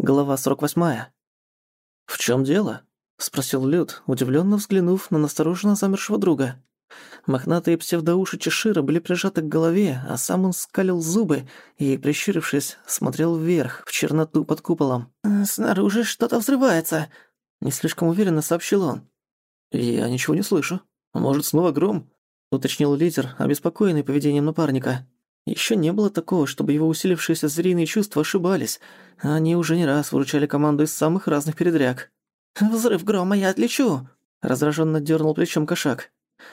Глава 48. «В чем дело?» — спросил Люд, удивленно взглянув на настороженно замершего друга. Мохнатые псевдоуши Чешира были прижаты к голове, а сам он скалил зубы и, прищурившись, смотрел вверх, в черноту под куполом. «Снаружи что-то взрывается», — не слишком уверенно сообщил он. «Я ничего не слышу. Может, снова гром?» — уточнил лидер, обеспокоенный поведением напарника. Еще не было такого, чтобы его усилившиеся зрительные чувства ошибались. Они уже не раз выручали команду из самых разных передряг. «Взрыв грома я отличу!» — раздраженно дернул плечом кошак.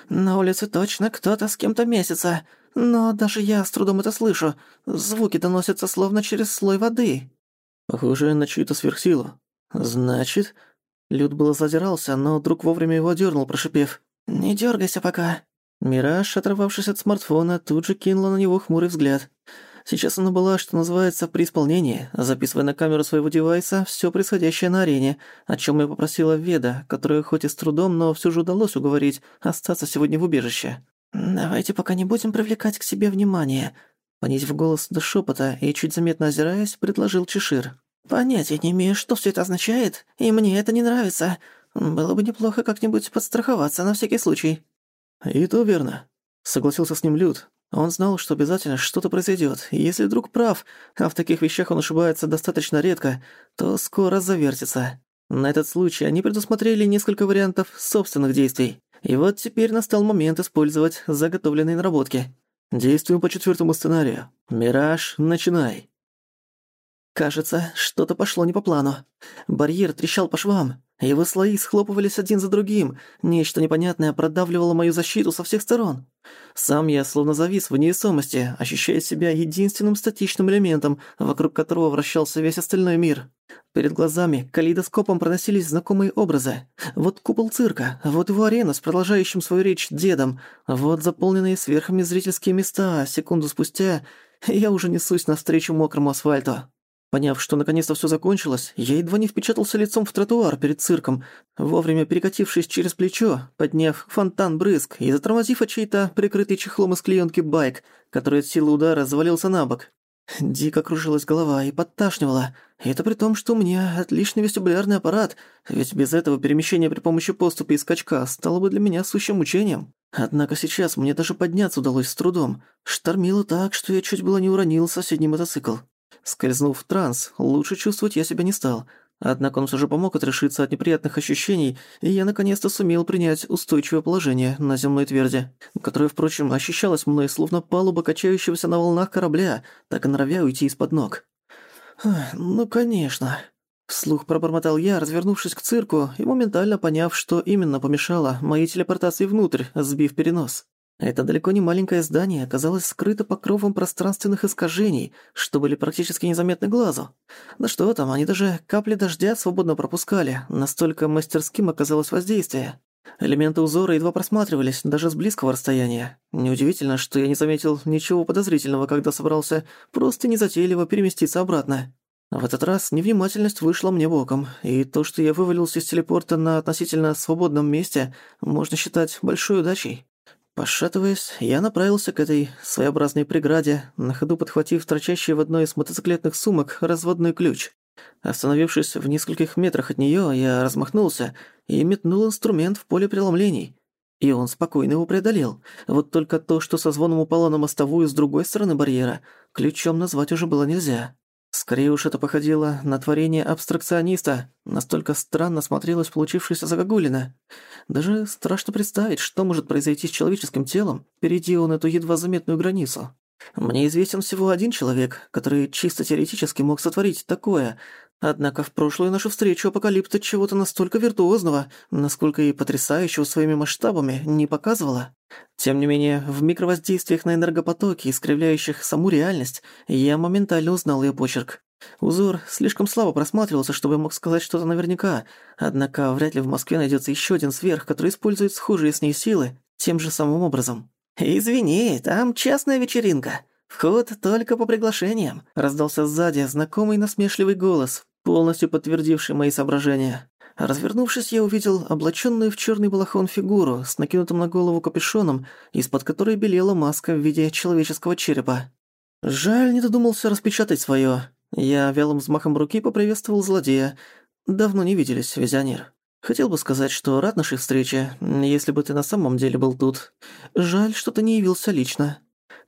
«На улице точно кто-то с кем-то месяца, но даже я с трудом это слышу. Звуки доносятся словно через слой воды». «Похоже на чью-то сверхсилу. Значит...» Люд было зазирался, но друг вовремя его дернул, прошипев. «Не дергайся пока. Мираж, оторвавшись от смартфона, тут же кинула на него хмурый взгляд. Сейчас она была, что называется, при исполнении, записывая на камеру своего девайса всё происходящее на арене, о чём я попросила Веда, которую хоть и с трудом, но всё же удалось уговорить остаться сегодня в убежище. «Давайте пока не будем привлекать к себе внимание», понизив голос до шёпота и чуть заметно озираясь, предложил Чешир. «Понятия не имею, что всё это означает, и мне это не нравится. Было бы неплохо как-нибудь подстраховаться на всякий случай». «И то верно», — согласился с ним Люд. Он знал, что обязательно что-то произойдет, и если друг прав, а в таких вещах он ошибается достаточно редко, то скоро завертится. На этот случай они предусмотрели несколько вариантов собственных действий. И вот теперь настал момент использовать заготовленные наработки. Действуем по четвертому сценарию. «Мираж, начинай!» Кажется, что-то пошло не по плану. Барьер трещал по швам. Его слои схлопывались один за другим, нечто непонятное продавливало мою защиту со всех сторон. Сам я словно завис в невесомости, ощущая себя единственным статичным элементом, вокруг которого вращался весь остальной мир. Перед глазами калейдоскопом проносились знакомые образы. Вот купол цирка, вот его арена с продолжающим свою речь дедом, вот заполненные сверхами зрительские места, секунду спустя я уже несусь навстречу мокрому асфальту. Поняв, что наконец-то всё закончилось, я едва не впечатался лицом в тротуар перед цирком, вовремя перекатившись через плечо, подняв фонтан брызг и затормозив от чей-то прикрытый чехлом из клеёнки байк, который от силы удара завалился на бок. Дико кружилась голова и подташнивала. И это при том, что у меня отличный вестибулярный аппарат, ведь без этого перемещение при помощи поступа и скачка стало бы для меня сущим мучением. Однако сейчас мне даже подняться удалось с трудом. Штормило так, что я чуть было не уронил соседний мотоцикл. Скользнув в транс, лучше чувствовать я себя не стал. Однако он все же помог отрешиться от неприятных ощущений, и я наконец-то сумел принять устойчивое положение на земной тверди, которое, впрочем, ощущалось мной словно палуба качающегося на волнах корабля, так и норовя уйти из-под ног. «Ну, конечно», — вслух пробормотал я, развернувшись к цирку и моментально поняв, что именно помешало моей телепортации внутрь, сбив перенос. Это далеко не маленькое здание оказалось скрыто покровом пространственных искажений, что были практически незаметны глазу. Да что там, они даже капли дождя свободно пропускали, настолько мастерским оказалось воздействие. Элементы узора едва просматривались, даже с близкого расстояния. Неудивительно, что я не заметил ничего подозрительного, когда собрался просто незатейливо переместиться обратно. В этот раз невнимательность вышла мне боком, и то, что я вывалился из телепорта на относительно свободном месте, можно считать большой удачей. Пошатываясь, я направился к этой своеобразной преграде, на ходу подхватив торчащий в одной из мотоциклетных сумок разводной ключ. Остановившись в нескольких метрах от неё, я размахнулся и метнул инструмент в поле преломлений. И он спокойно его преодолел. Вот только то, что со звоном упало на мостовую с другой стороны барьера, ключом назвать уже было нельзя. Скорее уж это походило на творение абстракциониста. Настолько странно смотрелась получившаяся загогулина. Даже страшно представить, что может произойти с человеческим телом, перейди он эту едва заметную границу. Мне известен всего один человек, который чисто теоретически мог сотворить такое, однако в прошлую нашу встречу апокалипта чего-то настолько виртуозного, насколько и потрясающего своими масштабами, не показывала. Тем не менее, в микровоздействиях на энергопотоки, искривляющих саму реальность, я моментально узнал её почерк. Узор слишком слабо просматривался, чтобы я мог сказать что-то наверняка, однако вряд ли в Москве найдется ещё один сверх, который использует схожие с ней силы тем же самым образом. «Извини, там частная вечеринка. Вход только по приглашениям», — раздался сзади знакомый насмешливый голос, полностью подтвердивший мои соображения. Развернувшись, я увидел облаченную в черный балахон фигуру с накинутым на голову капюшоном, из-под которой белела маска в виде человеческого черепа. Жаль, не додумался распечатать свое. Я вялым взмахом руки поприветствовал злодея. Давно не виделись, визионер. Хотел бы сказать, что рад нашей встрече, если бы ты на самом деле был тут. Жаль, что ты не явился лично.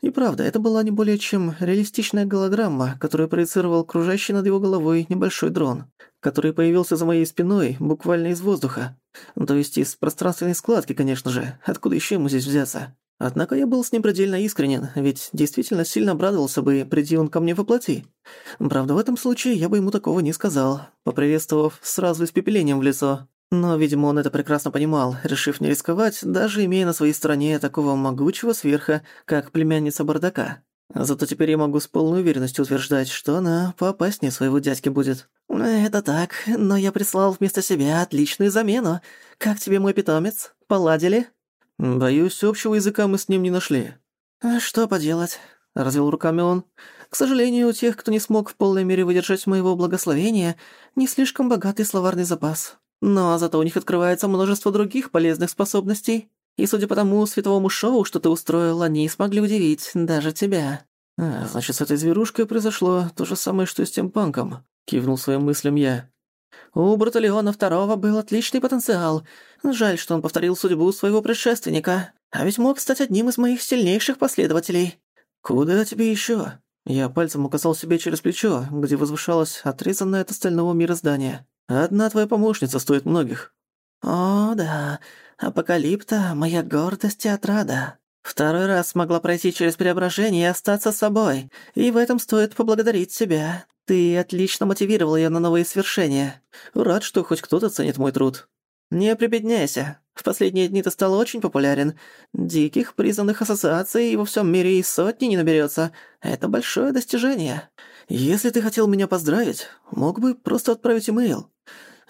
И правда, это была не более чем реалистичная голограмма, которую проецировал кружащий над его головой небольшой дрон, который появился за моей спиной буквально из воздуха. То есть из пространственной складки, конечно же. Откуда еще ему здесь взяться? Однако я был с ним предельно искренен, ведь действительно сильно обрадовался бы, приди он ко мне воплоти. Правда, в этом случае я бы ему такого не сказал, поприветствовав сразу испепелением в лицо. Но, видимо, он это прекрасно понимал, решив не рисковать, даже имея на своей стороне такого могучего сверха, как племянница Бардака. Зато теперь я могу с полной уверенностью утверждать, что она поопаснее своего дядьки будет. «Это так, но я прислал вместо себя отличную замену. Как тебе мой питомец? Поладили?» «Боюсь, общего языка мы с ним не нашли». «А «Что поделать?» — развел руками он. «К сожалению, у тех, кто не смог в полной мере выдержать моего благословения, не слишком богатый словарный запас. Но зато у них открывается множество других полезных способностей. И судя по тому световому шоу, что ты устроил, они смогли удивить даже тебя». «А, значит, с этой зверушкой произошло то же самое, что и с тем панком», — кивнул своим мыслям я. «У Браталиона Второго был отличный потенциал. Жаль, что он повторил судьбу своего предшественника. А ведь мог стать одним из моих сильнейших последователей». «Куда тебе ещё?» Я пальцем указал себе через плечо, где возвышалось отрезанное от остального мира здание. Одна твоя помощница стоит многих». «О, да. Апокалипта — моя гордость и отрада. Второй раз смогла пройти через преображение и остаться собой. И в этом стоит поблагодарить себя. Ты отлично мотивировал её на новые свершения. Рад, что хоть кто-то ценит мой труд». «Не прибедняйся. В последние дни ты стал очень популярен. Диких признанных ассоциаций во всем мире и сотни не наберется. Это большое достижение. Если ты хотел меня поздравить, мог бы просто отправить имейл.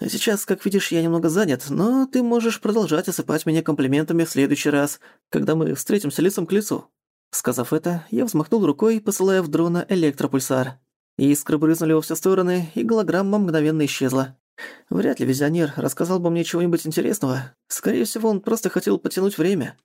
Сейчас, как видишь, я немного занят, но ты можешь продолжать осыпать меня комплиментами в следующий раз, когда мы встретимся лицом к лицу». Сказав это, я взмахнул рукой, посылая в дрона электропульсар. Искры брызнули во все стороны, и голограмма мгновенно исчезла. Вряд ли визионер рассказал бы мне чего-нибудь интересного. Скорее всего, он просто хотел потянуть время.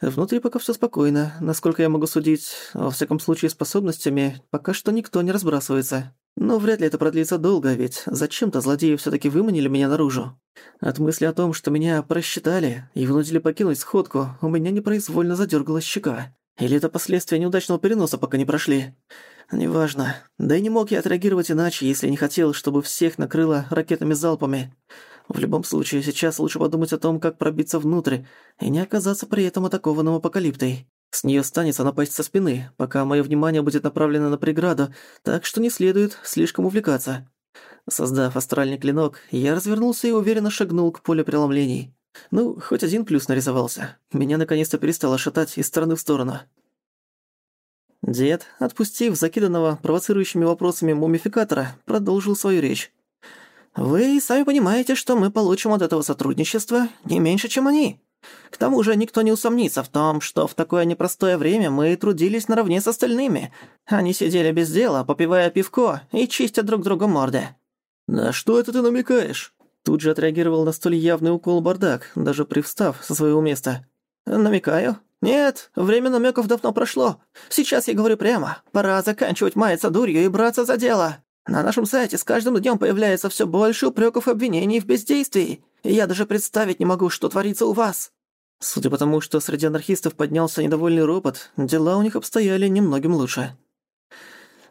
Внутри пока всё спокойно, насколько я могу судить. Во всяком случае, способностями пока что никто не разбрасывается. Но вряд ли это продлится долго, ведь зачем-то злодеи всё-таки выманили меня наружу. От мысли о том, что меня просчитали и вынудили покинуть сходку, у меня непроизвольно задёргалась щека. Или это последствия неудачного переноса пока не прошли. Неважно. Да и не мог я отреагировать иначе, если не хотел, чтобы всех накрыло ракетами-залпами. В любом случае, сейчас лучше подумать о том, как пробиться внутрь и не оказаться при этом атакованным апокалиптой. С неё станется напасть со спины, пока моё внимание будет направлено на преграду, так что не следует слишком увлекаться. Создав астральный клинок, я развернулся и уверенно шагнул к полю преломлений. Ну, хоть один плюс нарисовался. Меня наконец-то перестало шатать из стороны в сторону. Дед, отпустив закиданного провоцирующими вопросами мумификатора, продолжил свою речь. «Вы сами понимаете, что мы получим от этого сотрудничества не меньше, чем они. К тому же никто не усомнится в том, что в такое непростое время мы трудились наравне с остальными. Они сидели без дела, попивая пивко и чистя друг другу морды». «На что это ты намекаешь?» Тут же отреагировал на столь явный укол бардак, даже привстав со своего места. «Намекаю? Нет, время намеков давно прошло. Сейчас я говорю прямо. Пора заканчивать маяться дурью и браться за дело. На нашем сайте с каждым днем появляется все больше упреков и обвинений в бездействии. И я даже представить не могу, что творится у вас». Судя по тому, что среди анархистов поднялся недовольный ропот, дела у них обстояли немногим лучше.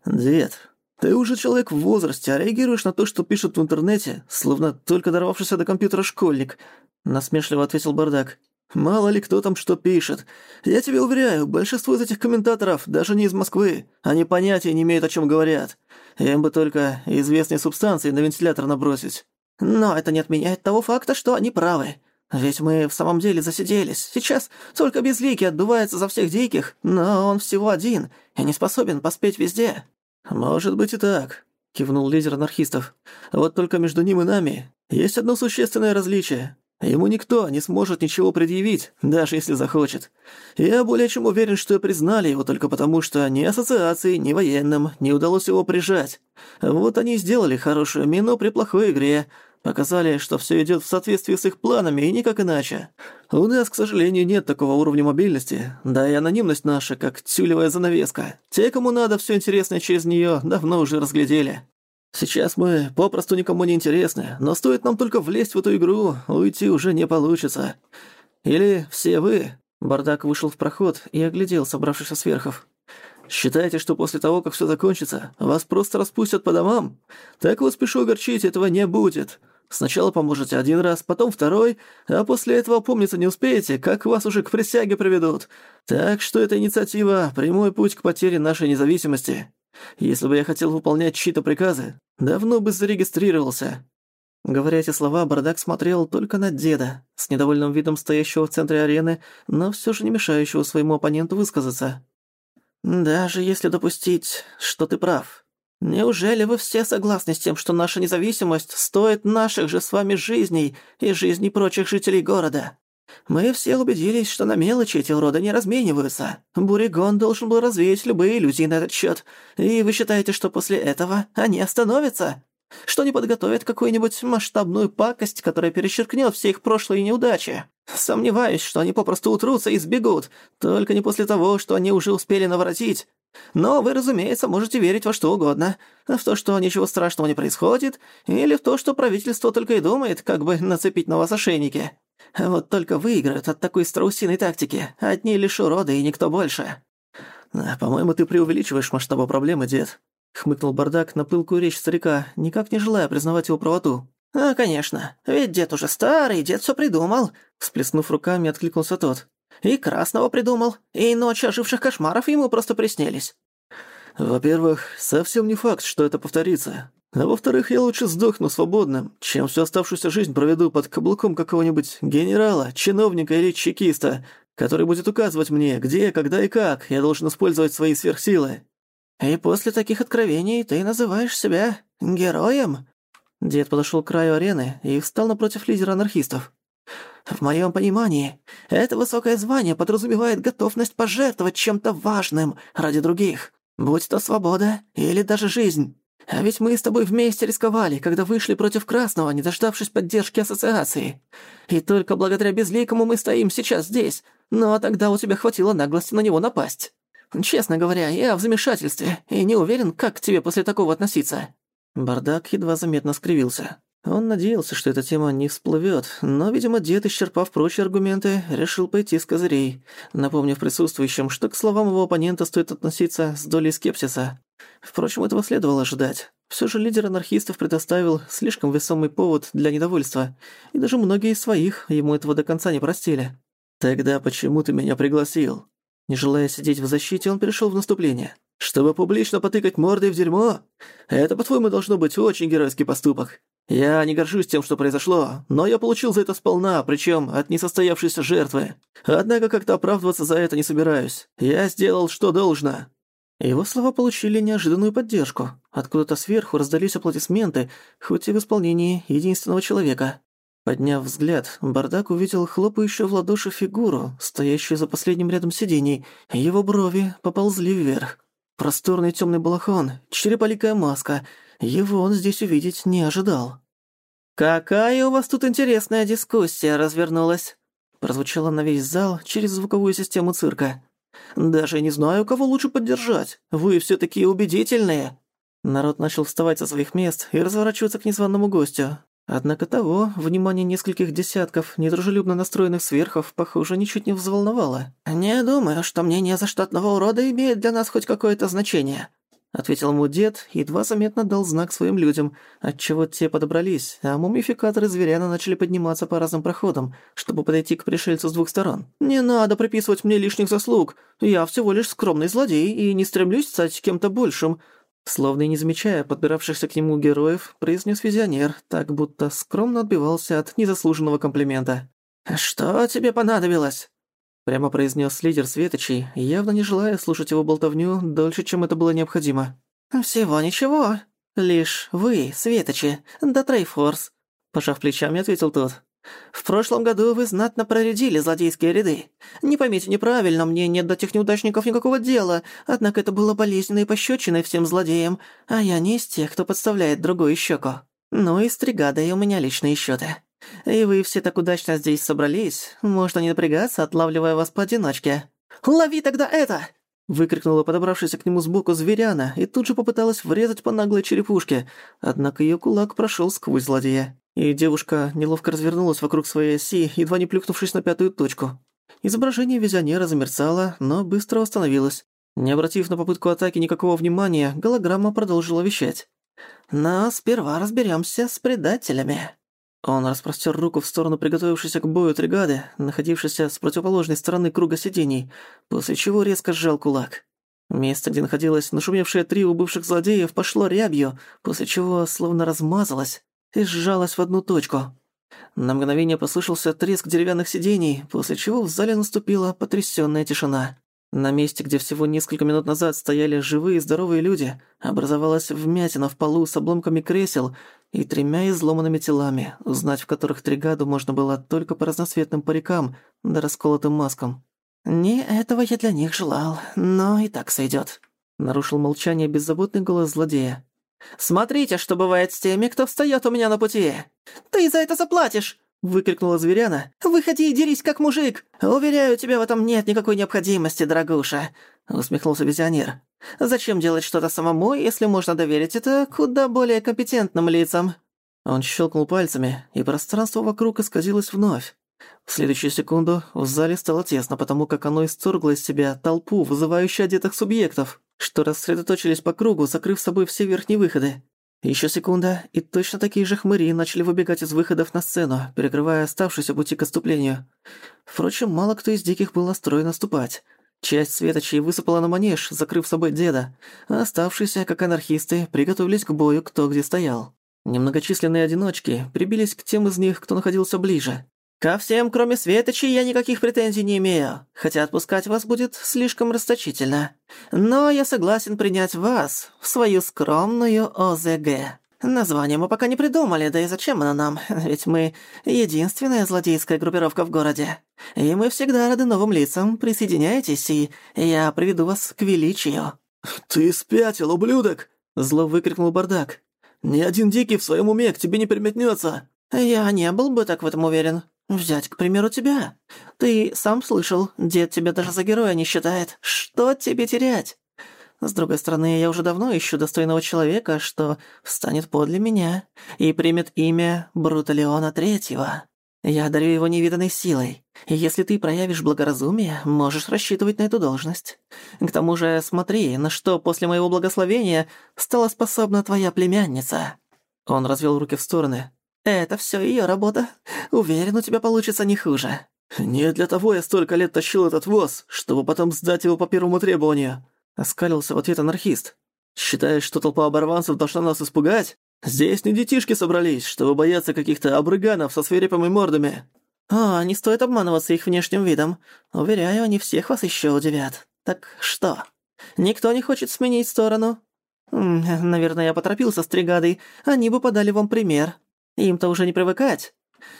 «Дед, ты уже человек в возрасте, а реагируешь на то, что пишут в интернете, словно только дорвавшийся до компьютера школьник», — насмешливо ответил Бардак. «Мало ли кто там что пишет. Я тебе уверяю, большинство из этих комментаторов даже не из Москвы. Они понятия не имеют, о чем говорят. Им бы только известные субстанции на вентилятор набросить». «Но это не отменяет того факта, что они правы. Ведь мы в самом деле засиделись. Сейчас только Безликий отдувается за всех диких, но он всего один и не способен поспеть везде». «Может быть и так», — кивнул лидер анархистов. «Вот только между ним и нами есть одно существенное различие. Ему никто не сможет ничего предъявить, даже если захочет. Я более чем уверен, что признали его только потому, что ни ассоциации, ни военным не удалось его прижать. Вот они и сделали хорошую мину при плохой игре, Показали, что все идет в соответствии с их планами и никак иначе. У нас, к сожалению, нет такого уровня мобильности, да и анонимность наша, как тюлевая занавеска. Те, кому надо все интересное через нее, давно уже разглядели. Сейчас мы попросту никому не интересны, но стоит нам только влезть в эту игру, уйти уже не получится. Или все вы...» Бардак вышел в проход и оглядел собравшихся сверхов. Считаете, что после того, как все закончится, вас просто распустят по домам? Так вот спешу огорчить, этого не будет. Сначала поможете один раз, потом второй, а после этого помниться не успеете, как вас уже к присяге приведут. Так что эта инициатива – прямой путь к потере нашей независимости. Если бы я хотел выполнять чьи-то приказы, давно бы зарегистрировался». Говоря эти слова, Бардак смотрел только на деда, с недовольным видом стоящего в центре арены, но все же не мешающего своему оппоненту высказаться. «Даже если допустить, что ты прав, неужели вы все согласны с тем, что наша независимость стоит наших же с вами жизней и жизней прочих жителей города? Мы все убедились, что на мелочи эти уроды не размениваются. Буригон должен был развеять любые иллюзии на этот счет. И вы считаете, что после этого они остановятся? Что не подготовят какую-нибудь масштабную пакость, которая перечеркнет все их прошлые неудачи? Сомневаюсь, что они попросту утрутся и сбегут, только не после того, что они уже успели наворотить. Но вы, разумеется, можете верить во что угодно. В то, что ничего страшного не происходит, или в то, что правительство только и думает, как бы нацепить на вас ошейники. Вот только выиграют от такой страусиной тактики. Одни лишь уроды и никто больше. «По-моему, ты преувеличиваешь масштабы проблемы, дед», — хмыкнул бардак на пылкую речь старика, никак не желая признавать его правоту. «А, конечно. Ведь дед уже старый, дед все придумал», — всплеснув руками, откликнулся тот. «И красного придумал, и ночи оживших кошмаров ему просто приснились». «Во-первых, совсем не факт, что это повторится. А во-вторых, я лучше сдохну свободным, чем всю оставшуюся жизнь проведу под каблуком какого-нибудь генерала, чиновника или чекиста, который будет указывать мне, где, когда и как я должен использовать свои сверхсилы». «И после таких откровений ты называешь себя героем?» Дед подошел к краю арены и встал напротив лидера анархистов. «В моем понимании, это высокое звание подразумевает готовность пожертвовать чем-то важным ради других, будь то свобода или даже жизнь. А ведь мы с тобой вместе рисковали, когда вышли против Красного, не дождавшись поддержки ассоциации. И только благодаря Безликому мы стоим сейчас здесь, но тогда у тебя хватило наглости на него напасть. Честно говоря, я в замешательстве и не уверен, как к тебе после такого относиться. Бардак едва заметно скривился. Он надеялся, что эта тема не всплывет, но, видимо, дед, исчерпав прочие аргументы, решил пойти с козырей, напомнив присутствующим, что к словам его оппонента стоит относиться с долей скепсиса. Впрочем, этого следовало ожидать. Все же лидер анархистов предоставил слишком весомый повод для недовольства, и даже многие из своих ему этого до конца не простили. «Тогда почему ты меня пригласил?» Не желая сидеть в защите, он перешел в наступление. Чтобы публично потыкать мордой в дерьмо? Это, по-твоему, должно быть очень геройский поступок. Я не горжусь тем, что произошло, но я получил за это сполна, причем от несостоявшейся жертвы. Однако как-то оправдываться за это не собираюсь. Я сделал, что должно». Его слова получили неожиданную поддержку. Откуда-то сверху раздались аплодисменты, хоть и в исполнении единственного человека. Подняв взгляд, Бардак увидел хлопающую в ладоши фигуру, стоящую за последним рядом сидений. Его брови поползли вверх. Просторный темный балахон, череполикая маска. Его он здесь увидеть не ожидал. «Какая у вас тут интересная дискуссия развернулась!» Прозвучало на весь зал через звуковую систему цирка. «Даже не знаю, кого лучше поддержать. Вы все такие убедительные!» Народ начал вставать со своих мест и разворачиваться к незваному гостю. Однако того, внимание нескольких десятков недружелюбно настроенных сверхов, похоже, ничуть не взволновало. «Не думаю, что мнение заштатного урода имеет для нас хоть какое-то значение», ответил ему дед, едва заметно дал знак своим людям, отчего те подобрались, а мумификаторы зверяна начали подниматься по разным проходам, чтобы подойти к пришельцу с двух сторон. «Не надо приписывать мне лишних заслуг. Я всего лишь скромный злодей и не стремлюсь стать кем-то большим. Словно не замечая подбиравшихся к нему героев, произнес визионер, так будто скромно отбивался от незаслуженного комплимента. «Что тебе понадобилось?» Прямо произнес лидер Светочей, явно не желая слушать его болтовню дольше, чем это было необходимо. «Всего ничего. Лишь вы, Светочи, да Трейфорс», – пожав плечами, ответил тот. В прошлом году вы знатно проредили злодейские ряды. Не поймите неправильно, мне нет до тех неудачников никакого дела, однако это было болезненной пощечиной всем злодеям, а я не из тех, кто подставляет другую щеку. Ну и с тригадой у меня личные счеты. И вы все так удачно здесь собрались, можно не напрягаться, отлавливая вас поодиночке. Лови тогда это!» Выкрикнула подобравшаяся к нему сбоку зверяна и тут же попыталась врезать по наглой черепушке, однако её кулак прошёл сквозь злодея. И девушка неловко развернулась вокруг своей оси, едва не плюхнувшись на пятую точку. Изображение визионера замерцало, но быстро восстановилось. Не обратив на попытку атаки никакого внимания, голограмма продолжила вещать. «Но сперва разберёмся с предателями». Он распростер руку в сторону приготовившейся к бою тригады, находившейся с противоположной стороны круга сидений, после чего резко сжал кулак. Место, где находилось нашумевшее трио бывших злодеев, пошло рябью, после чего словно размазалось и сжалось в одну точку. На мгновение послышался треск деревянных сидений, после чего в зале наступила потрясённая тишина. На месте, где всего несколько минут назад стояли живые здоровые люди, образовалась вмятина в полу с обломками кресел и тремя изломанными телами, узнать в которых тригаду можно было только по разноцветным парикам да расколотым маскам. «Не этого я для них желал, но и так сойдёт», — нарушил молчание беззаботный голос злодея. «Смотрите, что бывает с теми, кто встаёт у меня на пути! Ты за это заплатишь!» Выкрикнула зверяна. «Выходи и дерись, как мужик! Уверяю, тебя в этом нет никакой необходимости, дорогуша!» Усмехнулся визионер. «Зачем делать что-то самому, если можно доверить это куда более компетентным лицам?» Он щелкнул пальцами, и пространство вокруг исказилось вновь. В следующую секунду в зале стало тесно, потому как оно исторгло из себя толпу, вызывающую одетых субъектов, что рассредоточились по кругу, закрыв собой все верхние выходы. Еще секунда, и точно такие же хмыри начали выбегать из выходов на сцену, перекрывая оставшийся пути к отступлению. Впрочем, мало кто из диких был настроен наступать. Часть светочей высыпала на манеж, закрыв собой деда, а оставшиеся, как анархисты, приготовились к бою кто где стоял. Немногочисленные одиночки прибились к тем из них, кто находился ближе. «Ко всем, кроме Светочей, я никаких претензий не имею, хотя отпускать вас будет слишком расточительно. Но я согласен принять вас в свою скромную ОЗГ. Название мы пока не придумали, да и зачем оно нам? Ведь мы единственная злодейская группировка в городе. И мы всегда рады новым лицам. Присоединяйтесь, и я приведу вас к величию». «Ты спятил, ублюдок!» — зло выкрикнул бардак. «Ни один дикий в своем уме к тебе не приметнется. «Я не был бы так в этом уверен. Взять, к примеру, тебя. Ты сам слышал, дед тебя даже за героя не считает. Что тебе терять? С другой стороны, я уже давно ищу достойного человека, что встанет подле меня и примет имя Бруталиона Третьего. Я дарю его невиданной силой, и если ты проявишь благоразумие, можешь рассчитывать на эту должность. К тому же смотри, на что после моего благословения стала способна твоя племянница». Он развел руки в стороны, это всё её работа. Уверен, у тебя получится не хуже». «Не для того я столько лет тащил этот воз, чтобы потом сдать его по первому требованию», — оскалился в ответ анархист. «Считаешь, что толпа оборванцев должна нас испугать? Здесь не детишки собрались, чтобы бояться каких-то обрыганов со свирепыми мордами». «А, не стоит обманываться их внешним видом. Уверяю, они всех вас ещё удивят. Так что, никто не хочет сменить сторону?» «Наверное, я поторопился с тригадой. Они бы подали вам пример». Им-то уже не привыкать.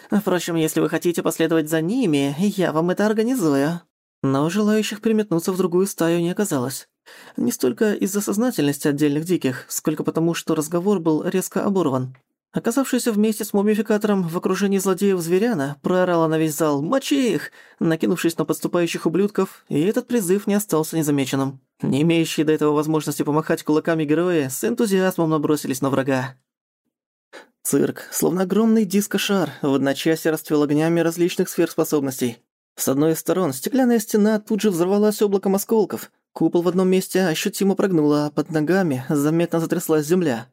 Впрочем, если вы хотите последовать за ними, я вам это организую». Но желающих переметнуться в другую стаю не оказалось. Не столько из-за сознательности отдельных диких, сколько потому, что разговор был резко оборван. Оказавшаяся вместе с мумификатором в окружении злодеев зверяна проорала на весь зал «Мочи их!», накинувшись на подступающих ублюдков, и этот призыв не остался незамеченным. Не имеющие до этого возможности помахать кулаками герои с энтузиазмом набросились на врага. Цирк, словно огромный дискошар, в одночасье расцвел огнями различных сверхспособностей. С одной из сторон стеклянная стена тут же взорвалась облаком осколков. Купол в одном месте ощутимо прогнула, а под ногами заметно затряслась земля.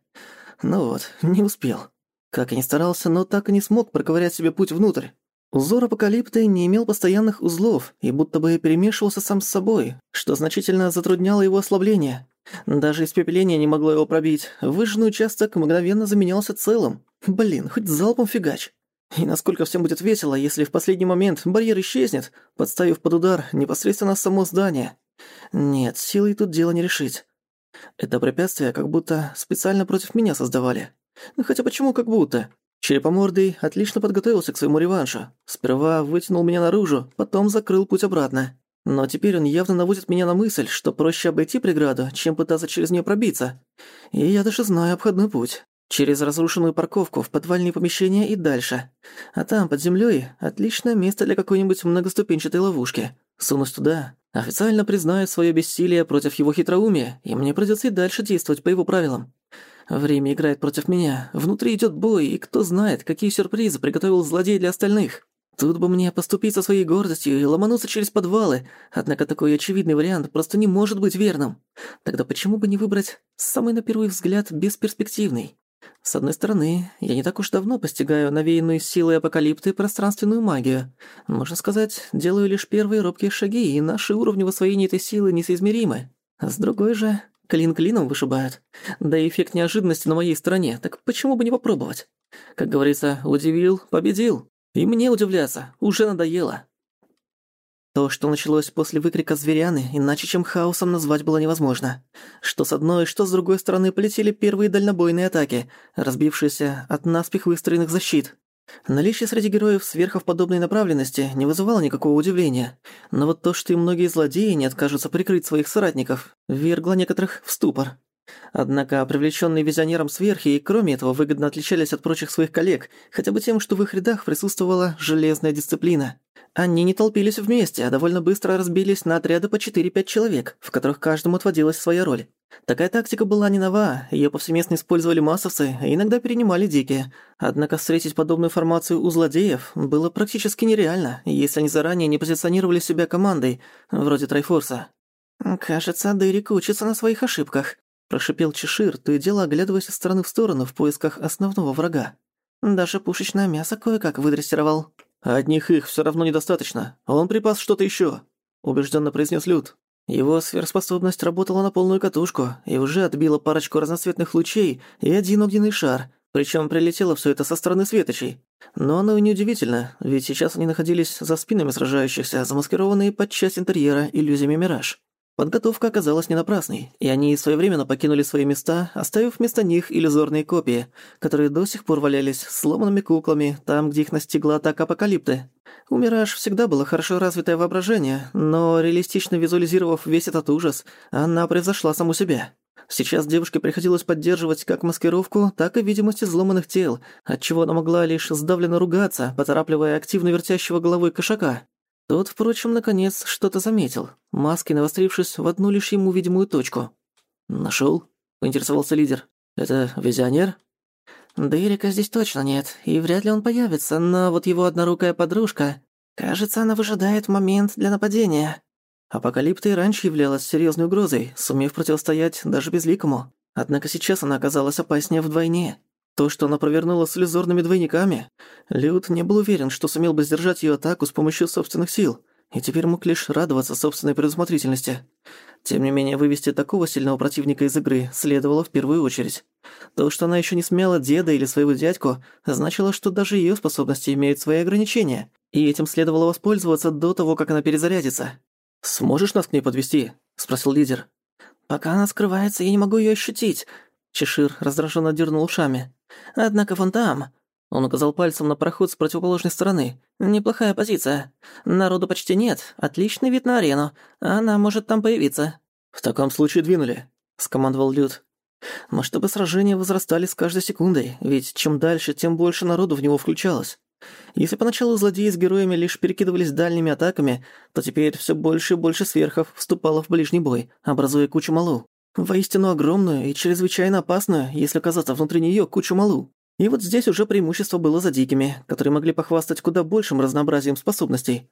Ну вот, не успел. Как и не старался, но так и не смог проковырять себе путь внутрь. Узор апокалипты не имел постоянных узлов и будто бы перемешивался сам с собой, что значительно затрудняло его ослабление. Даже испепеление не могло его пробить. Выжженный участок мгновенно заменялся целым. Блин, хоть залпом фигач. И насколько всем будет весело, если в последний момент барьер исчезнет, подставив под удар непосредственно само здание. Нет, силой тут дело не решить. Это препятствие как будто специально против меня создавали. Ну хотя почему как будто? Черепомордый отлично подготовился к своему реваншу. Сперва вытянул меня наружу, потом закрыл путь обратно. Но теперь он явно наводит меня на мысль, что проще обойти преграду, чем пытаться через нее пробиться. И я даже знаю обходной путь. Через разрушенную парковку в подвальные помещения и дальше. А там, под землёй, отличное место для какой-нибудь многоступенчатой ловушки. Сунусь туда, официально признаю своё бессилие против его хитроумия, и мне придётся и дальше действовать по его правилам. Время играет против меня, внутри идёт бой, и кто знает, какие сюрпризы приготовил злодей для остальных. Тут бы мне поступить со своей гордостью и ломануться через подвалы, однако такой очевидный вариант просто не может быть верным. Тогда почему бы не выбрать самый на первый взгляд бесперспективный? С одной стороны, я не так уж давно постигаю навеянную силой апокалипты пространственную магию. Можно сказать, делаю лишь первые робкие шаги, и наши уровни в освоении этой силы несоизмеримы. С другой же, клин клином вышибают. Да и эффект неожиданности на моей стороне, так почему бы не попробовать? Как говорится, удивил, победил. И мне удивляться, уже надоело. То, что началось после выкрика зверяны, иначе чем хаосом назвать было невозможно. Что с одной, что с другой стороны полетели первые дальнобойные атаки, разбившиеся от наспех выстроенных защит. Наличие среди героев сверхов подобной направленности не вызывало никакого удивления, но вот то, что и многие злодеи не откажутся прикрыть своих соратников, ввергло некоторых в ступор. Однако привлеченные визионером сверхи и кроме этого выгодно отличались от прочих своих коллег, хотя бы тем, что в их рядах присутствовала железная дисциплина. Они не толпились вместе, а довольно быстро разбились на отряды по 4-5 человек, в которых каждому отводилась своя роль. Такая тактика была не нова, её повсеместно использовали массовцы, а иногда перенимали дикие. Однако встретить подобную формацию у злодеев было практически нереально, если они заранее не позиционировали себя командой, вроде Трайфорса. «Кажется, Дерек учится на своих ошибках», Прошипел Чешир, то и дело оглядываясь из стороны в сторону в поисках основного врага. Даже пушечное мясо кое-как выдрессировал. «Одних их всё равно недостаточно. Он припас что-то ещё», — убеждённо произнес Люд. Его сверхспособность работала на полную катушку и уже отбила парочку разноцветных лучей и один огненный шар, причём прилетело всё это со стороны светочей. Но оно и неудивительно, ведь сейчас они находились за спинами сражающихся, замаскированные под часть интерьера иллюзиями «Мираж». Подготовка оказалась не напрасной, и они своевременно покинули свои места, оставив вместо них иллюзорные копии, которые до сих пор валялись сломанными куклами там, где их настигла атака апокалипты. У Мираж всегда было хорошо развитое воображение, но реалистично визуализировав весь этот ужас, она превзошла саму себя. Сейчас девушке приходилось поддерживать как маскировку, так и видимость изломанных тел, отчего она могла лишь сдавленно ругаться, поторапливая активно вертящего головой кошака. Тот, впрочем, наконец что-то заметил, маски навострившись в одну лишь ему видимую точку. «Нашёл?» — поинтересовался лидер. «Это визионер?» «Дырика здесь точно нет, и вряд ли он появится, но вот его однорукая подружка... Кажется, она выжидает момент для нападения». Апокалипта и раньше являлась серьёзной угрозой, сумев противостоять даже безликому. Однако сейчас она оказалась опаснее вдвойне. То, что она провернула с иллюзорными двойниками, Люд не был уверен, что сумел бы сдержать её атаку с помощью собственных сил, и теперь мог лишь радоваться собственной предусмотрительности. Тем не менее, вывести такого сильного противника из игры следовало в первую очередь. То, что она ещё не смела деда или своего дядьку, значило, что даже её способности имеют свои ограничения, и этим следовало воспользоваться до того, как она перезарядится. «Сможешь нас к ней подвести? спросил лидер. «Пока она скрывается, я не могу её ощутить», — Чешир раздражённо дернул ушами. Однако вон там...» Он указал пальцем на проход с противоположной стороны. «Неплохая позиция. Народу почти нет. Отличный вид на арену. Она может там появиться». «В таком случае двинули», — скомандовал Люд. Масштабы сражения возрастали с каждой секундой, ведь чем дальше, тем больше народу в него включалось. Если поначалу злодеи с героями лишь перекидывались дальними атаками, то теперь все больше и больше сверхов вступало в ближний бой, образуя кучу малу. Воистину огромную и чрезвычайно опасную, если оказаться внутри неё, кучу малу. И вот здесь уже преимущество было за дикими, которые могли похвастать куда большим разнообразием способностей.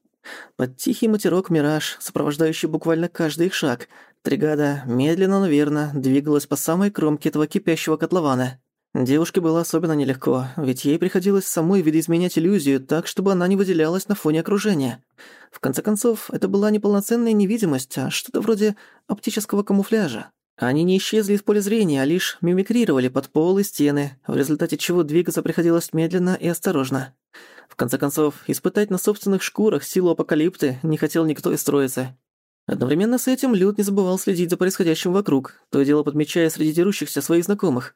Под тихий матерок «Мираж», сопровождающий буквально каждый их шаг, Тригада медленно, но верно двигалась по самой кромке этого кипящего котлована. Девушке было особенно нелегко, ведь ей приходилось самой видоизменять иллюзию так, чтобы она не выделялась на фоне окружения. В конце концов, это была не полноценная невидимость, а что-то вроде оптического камуфляжа. Они не исчезли из поля зрения, а лишь мимикрировали под пол и стены, в результате чего двигаться приходилось медленно и осторожно. В конце концов, испытать на собственных шкурах силу апокалипты не хотел никто из троицы. Одновременно с этим Люд не забывал следить за происходящим вокруг, то и дело подмечая среди дерущихся своих знакомых.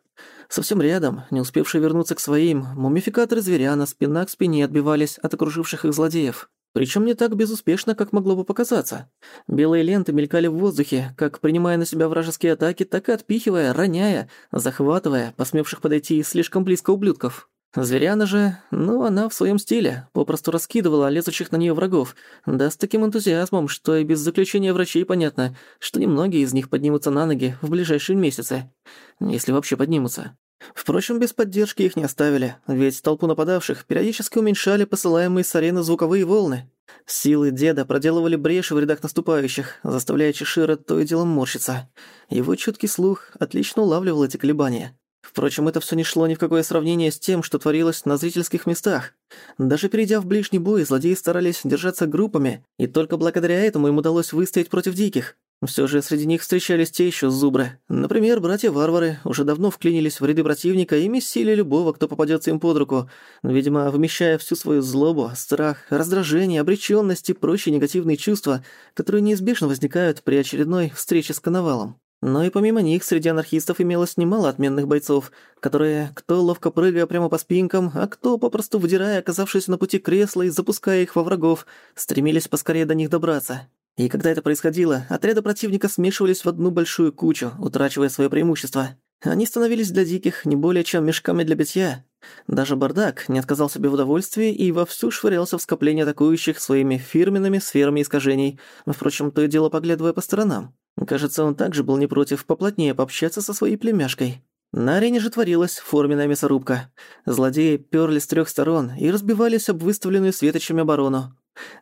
Совсем рядом, не успевшие вернуться к своим, мумификаторы зверяна спина к спине отбивались от окруживших их злодеев. Причем не так безуспешно, как могло бы показаться. Белые ленты мелькали в воздухе, как принимая на себя вражеские атаки, так и отпихивая, роняя, захватывая посмевших подойти слишком близко ублюдков. Зверяна же, ну, она в своем стиле, попросту раскидывала лезущих на нее врагов, да с таким энтузиазмом, что и без заключения врачей понятно, что немногие из них поднимутся на ноги в ближайшие месяцы. Если вообще поднимутся. Впрочем, без поддержки их не оставили, ведь толпу нападавших периодически уменьшали посылаемые с арены звуковые волны. Силы деда проделывали бреши в рядах наступающих, заставляя Чешира то и дело морщиться. Его чуткий слух отлично улавливал эти колебания. Впрочем, это все не шло ни в какое сравнение с тем, что творилось на зрительских местах. Даже перейдя в ближний бой, злодеи старались держаться группами, и только благодаря этому им удалось выстоять против диких. Все же среди них встречались те еще зубры. Например, братья-варвары уже давно вклинились в ряды противника и месили любого, кто попадется им под руку, видимо, вымещая всю свою злобу, страх, раздражение, обречённость и прочие негативные чувства, которые неизбежно возникают при очередной встрече с коновалом. Но и помимо них среди анархистов имелось немало отменных бойцов, которые, кто ловко прыгая прямо по спинкам, а кто попросту выдирая оказавшись на пути кресла и запуская их во врагов, стремились поскорее до них добраться. И когда это происходило, отряды противника смешивались в одну большую кучу, утрачивая своё преимущество. Они становились для диких не более чем мешками для битья. Даже бардак не отказал себе в удовольствии и вовсю швырялся в скопление атакующих своими фирменными сферами искажений, впрочем, то и дело поглядывая по сторонам. Кажется, он также был не против поплотнее пообщаться со своей племяшкой. На арене же творилась форменная мясорубка. Злодеи пёрли с трёх сторон и разбивались об выставленную светочами оборону.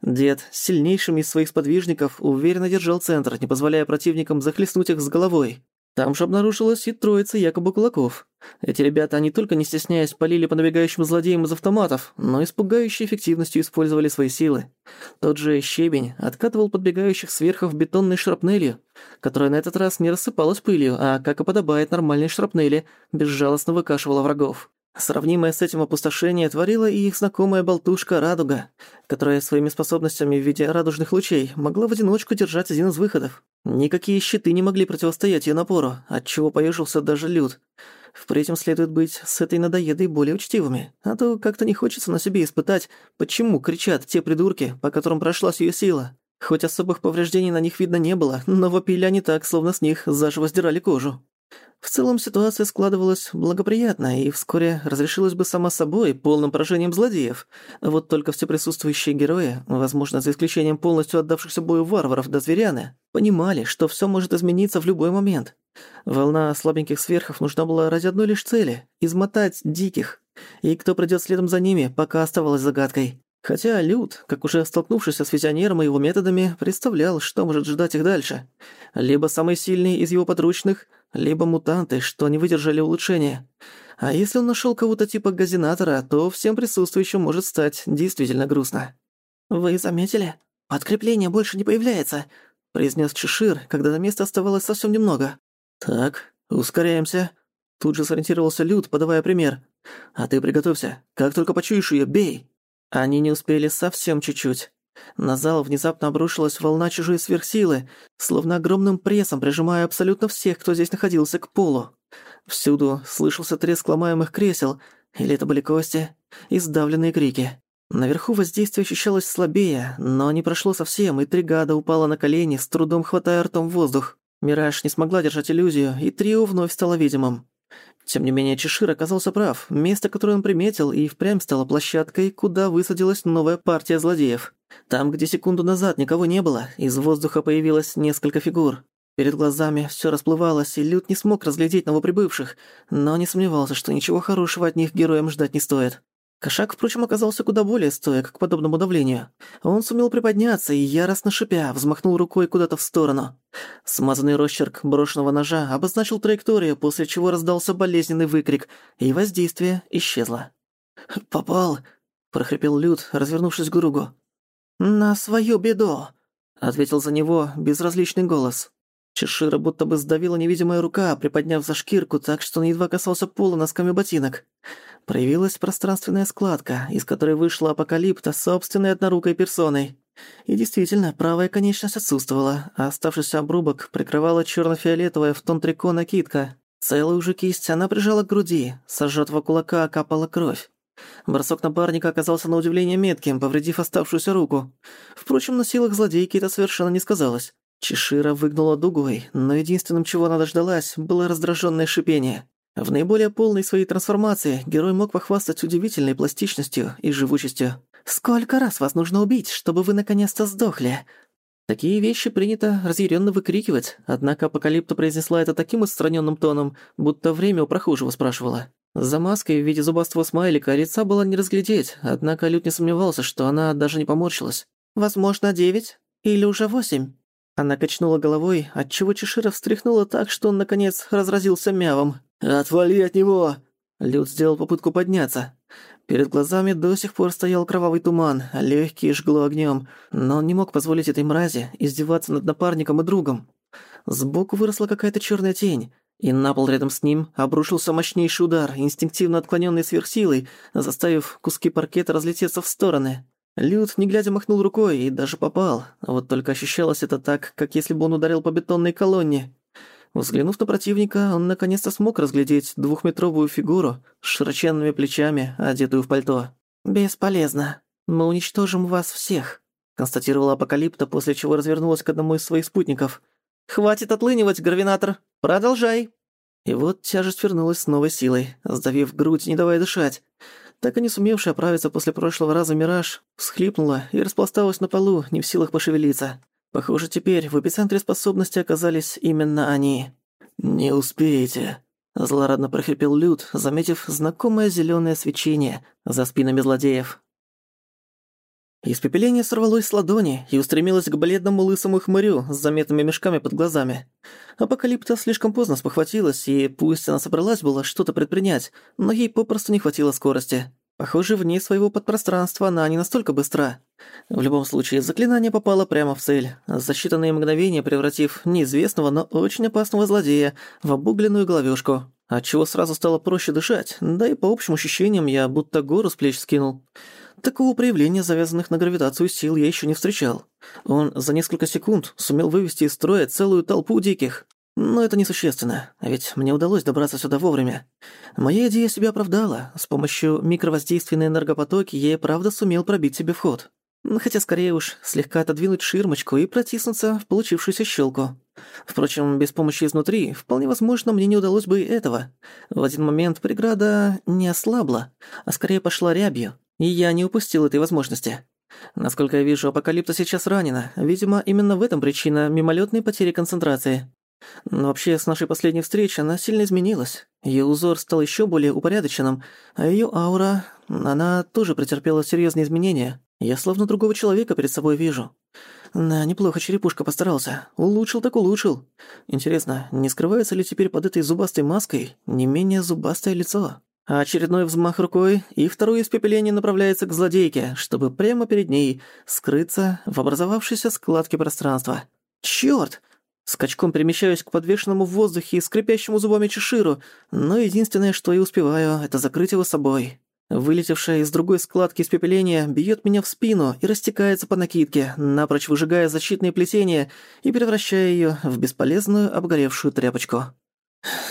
Дед, сильнейшим из своих сподвижников, уверенно держал центр, не позволяя противникам захлестнуть их с головой. Там же обнаружилась и троица якобы кулаков. Эти ребята не только не стесняясь полили по набегающим злодеям из автоматов, но и с пугающей эффективностью использовали свои силы. Тот же щебень откатывал подбегающих сверху в бетонной шрапнелью, которая на этот раз не рассыпалась пылью, а, как и подобает нормальной шрапнели, безжалостно выкашивала врагов. Сравнимое с этим опустошение творила и их знакомая болтушка Радуга, которая своими способностями в виде радужных лучей могла в одиночку держать один из выходов. Никакие щиты не могли противостоять ее напору, отчего поежился даже Люд. Впредь следует быть с этой надоедой более учтивыми, а то как-то не хочется на себе испытать, почему кричат те придурки, по которым прошлась ее сила. Хоть особых повреждений на них видно не было, но вопили они так, словно с них заживо сдирали кожу. В целом ситуация складывалась благоприятно и вскоре разрешилась бы сама собой полным поражением злодеев. Вот только все присутствующие герои, возможно, за исключением полностью отдавшихся бою варваров до зверяны, понимали, что все может измениться в любой момент. Волна слабеньких сверхов нужна была ради одной лишь цели – измотать диких. И кто придет следом за ними, пока оставалось загадкой. Хотя Люд, как уже столкнувшийся с визионером и его методами, представлял, что может ждать их дальше. Либо самый сильный из его подручных, либо мутанты, что не выдержали улучшения. А если он нашел кого-то типа газинатора, то всем присутствующим может стать действительно грустно. «Вы заметили? Подкрепление больше не появляется», — произнес Чешир, когда до места оставалось совсем немного. «Так, ускоряемся». Тут же сориентировался Люд, подавая пример. «А ты приготовься. Как только почуешь ее, бей!» Они не успели совсем чуть-чуть. На зал внезапно обрушилась волна чужой сверхсилы, словно огромным прессом прижимая абсолютно всех, кто здесь находился, к полу. Всюду слышался треск ломаемых кресел, или это были кости, и сдавленные крики. Наверху воздействие ощущалось слабее, но не прошло совсем, и Тригада упала на колени, с трудом хватая ртом воздух. Мираж не смогла держать иллюзию, и трио вновь стало видимым. Тем не менее, Чешир оказался прав. Место, которое он приметил, и впрямь стало площадкой, куда высадилась новая партия злодеев. Там, где секунду назад никого не было, из воздуха появилось несколько фигур. Перед глазами всё расплывалось, и Люд не смог разглядеть новоприбывших, но не сомневался, что ничего хорошего от них героям ждать не стоит. Кошак, впрочем, оказался куда более стоек к подобному давлению. Он сумел приподняться и, яростно шипя, взмахнул рукой куда-то в сторону. Смазанный росчерк брошенного ножа обозначил траекторию, после чего раздался болезненный выкрик, и воздействие исчезло. «Попал!» – прохрипел Люд, развернувшись к другу. «На свою беду!» – ответил за него безразличный голос. Чешира будто бы сдавила невидимая рука, приподняв за шкирку так, что он едва касался пола носками ботинок. Проявилась пространственная складка, из которой вышла апокалипта собственной однорукой персоной. И действительно, правая конечность отсутствовала, а оставшийся обрубок прикрывала чёрно-фиолетовая в тон трико накидка. Целую же кисть она прижала к груди, с сожжётого кулака капала кровь. Бросок напарника оказался на удивление метким, повредив оставшуюся руку. Впрочем, на силах злодейки это совершенно не сказалось. Чешира выгнула дугой, но единственным, чего она дождалась, было раздражённое шипение. В наиболее полной своей трансформации герой мог похвастать удивительной пластичностью и живучестью. «Сколько раз вас нужно убить, чтобы вы наконец-то сдохли?» Такие вещи принято разъярённо выкрикивать, однако Апокалипта произнесла это таким отстранённым тоном, будто время у прохожего спрашивала. За маской в виде зубастого смайлика лица было не разглядеть, однако Люд не сомневался, что она даже не поморщилась. «Возможно, девять? Или уже восемь?» Она качнула головой, отчего Чешира встряхнула так, что он, наконец, разразился мявом. «Отвали от него!» Люд сделал попытку подняться. Перед глазами до сих пор стоял кровавый туман, легкие жгло огнем, но он не мог позволить этой мрази издеваться над напарником и другом. Сбоку выросла какая-то черная тень, и на пол рядом с ним обрушился мощнейший удар, инстинктивно отклоненный сверхсилой, заставив куски паркета разлететься в стороны. Люд, не глядя, махнул рукой и даже попал. Вот только ощущалось это так, как если бы он ударил по бетонной колонне. Взглянув на противника, он наконец-то смог разглядеть двухметровую фигуру с широченными плечами, одетую в пальто. «Бесполезно. Мы уничтожим вас всех», — констатировала Апокалипта, после чего развернулась к одному из своих спутников. «Хватит отлынивать, Гравинатор! Продолжай!» И вот тяжесть вернулась с новой силой, сдавив грудь, не давая дышать так и не сумевшая оправиться после прошлого раза Мираж, всхлипнула и распласталась на полу, не в силах пошевелиться. Похоже, теперь в эпицентре способности оказались именно они. «Не успеете», — злорадно прохрипел Люд, заметив знакомое зелёное свечение за спинами злодеев. Испепеление сорвалось с ладони и устремилось к бледному лысому хмырю с заметными мешками под глазами. Апокалипта слишком поздно спохватилась, и пусть она собралась было что-то предпринять, но ей попросту не хватило скорости. Похоже, вне своего подпространства она не настолько быстра. В любом случае, заклинание попало прямо в цель, за считанные мгновения превратив неизвестного, но очень опасного злодея в обугленную головёшку. Отчего сразу стало проще дышать, да и по общим ощущениям я будто гору с плеч скинул. Такого проявления завязанных на гравитацию сил я еще не встречал. Он за несколько секунд сумел вывести из строя целую толпу диких. Но это несущественно, ведь мне удалось добраться сюда вовремя. Моя идея себя оправдала. С помощью микровоздействия на энергопотоки я и правда сумел пробить себе вход. Хотя скорее уж слегка отодвинуть ширмочку и протиснуться в получившуюся щелку. Впрочем, без помощи изнутри, вполне возможно, мне не удалось бы и этого. В один момент преграда не ослабла, а скорее пошла рябью. И я не упустил этой возможности. Насколько я вижу, Апокалипта сейчас ранена. Видимо, именно в этом причина мимолетной потери концентрации. Но вообще, с нашей последней встречи она сильно изменилась. Ее узор стал еще более упорядоченным, а ее аура... Она тоже претерпела серьезные изменения. Я словно другого человека перед собой вижу. Да, неплохо черепушка постарался. Улучшил так улучшил. Интересно, не скрывается ли теперь под этой зубастой маской не менее зубастое лицо? Очередной взмах рукой, и второе испепеление направляется к злодейке, чтобы прямо перед ней скрыться в образовавшейся складке пространства. «Чёрт!» Скачком перемещаюсь к подвешенному в воздухе и скрипящему зубами чеширу, но единственное, что я успеваю, это закрыть его собой. Вылетевшая из другой складки испепеления бьёт меня в спину и растекается по накидке, напрочь выжигая защитные плетения и превращая её в бесполезную обгоревшую тряпочку.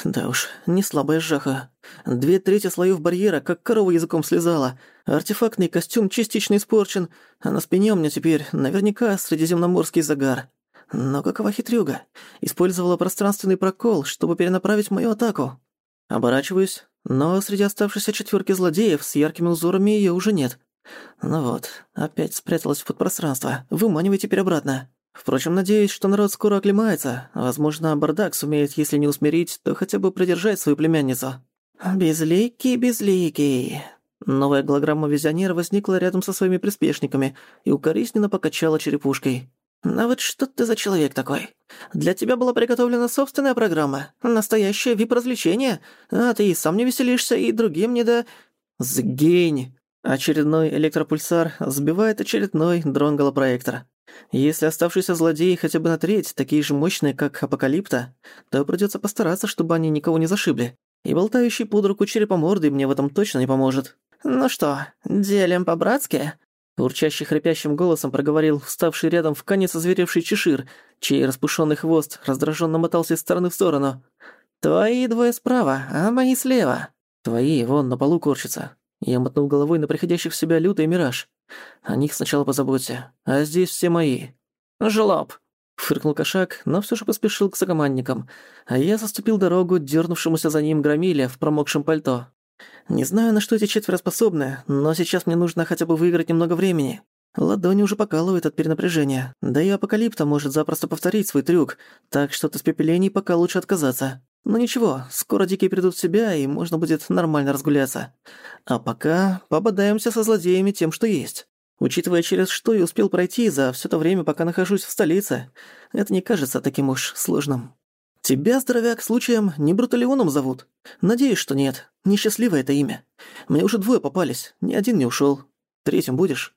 Да уж, не слабая жаха. Две трети слоев барьера, как корова языком слезала. Артефактный костюм частично испорчен, а на спине у меня теперь наверняка средиземноморский загар. Но какова хитрюга? Использовала пространственный прокол, чтобы перенаправить мою атаку. Оборачиваюсь, но среди оставшейся четверки злодеев с яркими узорами ее уже нет. Ну вот, опять спряталась в подпространство. Выманивай теперь обратно. Впрочем, надеюсь, что народ скоро оклемается. Возможно, бардак сумеет, если не усмирить, то хотя бы придержать свою племянницу. «Безликий, безликий». Новая голограмма визионера возникла рядом со своими приспешниками и укоризненно покачала черепушкой. «Ну вот что ты за человек такой? Для тебя была приготовлена собственная программа, настоящее вип-развлечение, а ты и сам не веселишься, и другим не да...» «Сгинь!» Очередной электропульсар сбивает очередной дронголопроектор. Если оставшиеся злодеи хотя бы на треть такие же мощные, как Апокалипта, то придётся постараться, чтобы они никого не зашибли. И болтающий под руку черепомордый мне в этом точно не поможет. «Ну что, делим по-братски?» Урчащий хрипящим голосом проговорил вставший рядом в конец озверевший чешир, чей распушённый хвост раздражённо мотался из стороны в сторону. «Твои двое справа, а мои слева. Твои вон на полу корчатся. Я мотнул головой на приходящих в себя Люта и Мираж. О них сначала позаботься, а здесь все мои. «Жлоб!» — фыркнул кошак, но всё же поспешил к сокомандникам, а я заступил дорогу дёрнувшемуся за ним громиле в промокшем пальто. Не знаю, на что эти четверо способны, но сейчас мне нужно хотя бы выиграть немного времени. Ладони уже покалывают от перенапряжения, да и Апокалипта может запросто повторить свой трюк, так что от испепелений пока лучше отказаться. Но ничего, скоро дикие придут в себя, и можно будет нормально разгуляться. А пока пободаемся со злодеями тем, что есть. Учитывая, через что я успел пройти за всё то время, пока нахожусь в столице, это не кажется таким уж сложным. Тебя, здоровяк, случаем не Бруталионом зовут? Надеюсь, что нет. Несчастливое это имя. Мне уже двое попались, ни один не ушёл. Третьим будешь?